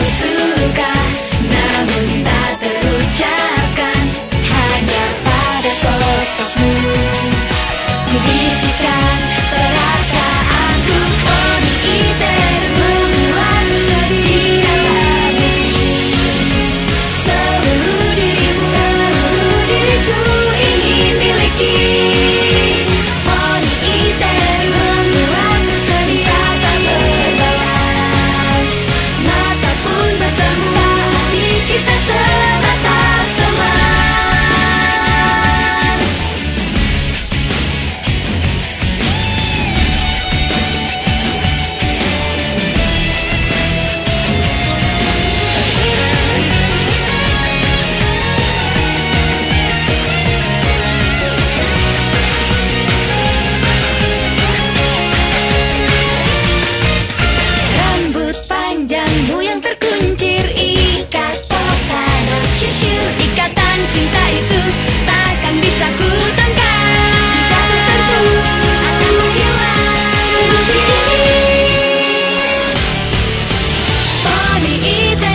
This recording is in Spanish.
soon, eat it.